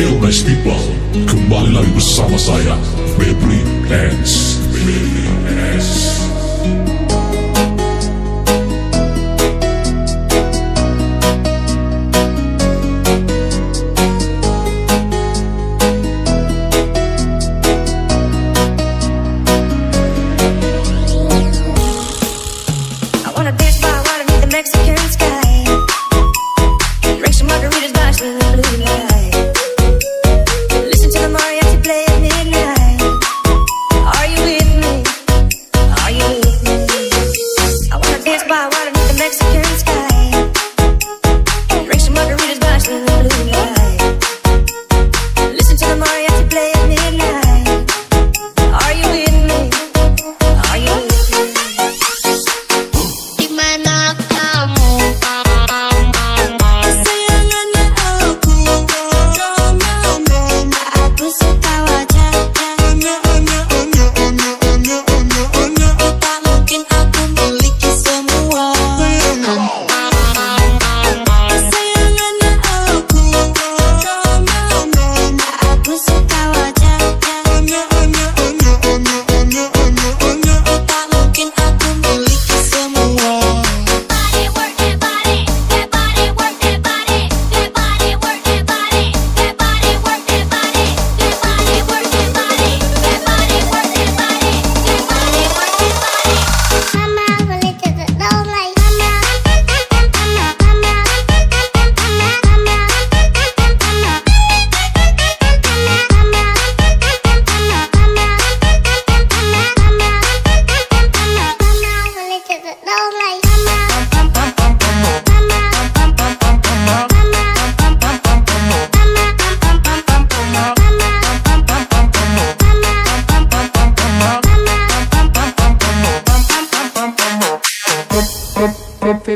Hail nice people Kembali lagi bersama saya Baby Hands Baby Hands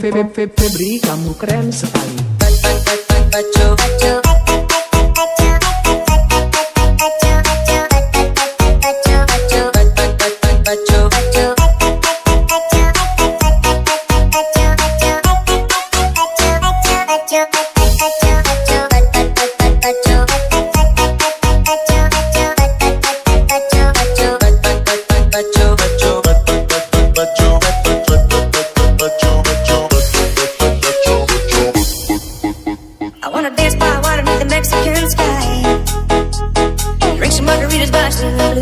Febri kamu keren sekali yüzbaşlı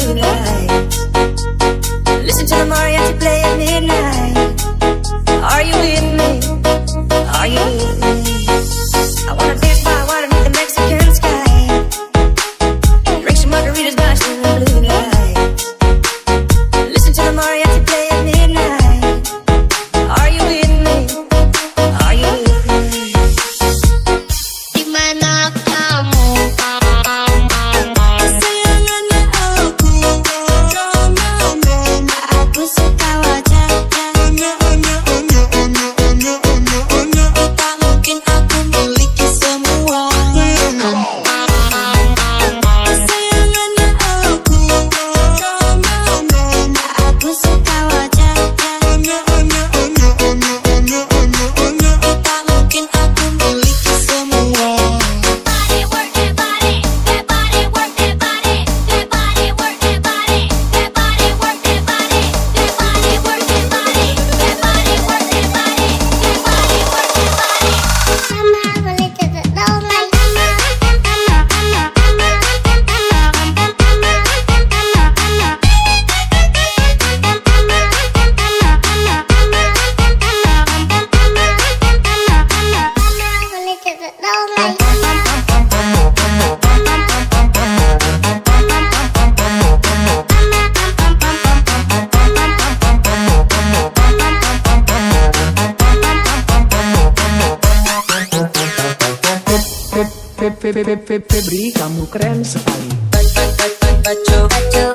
Febri kamu keren sekali. Baco, baco,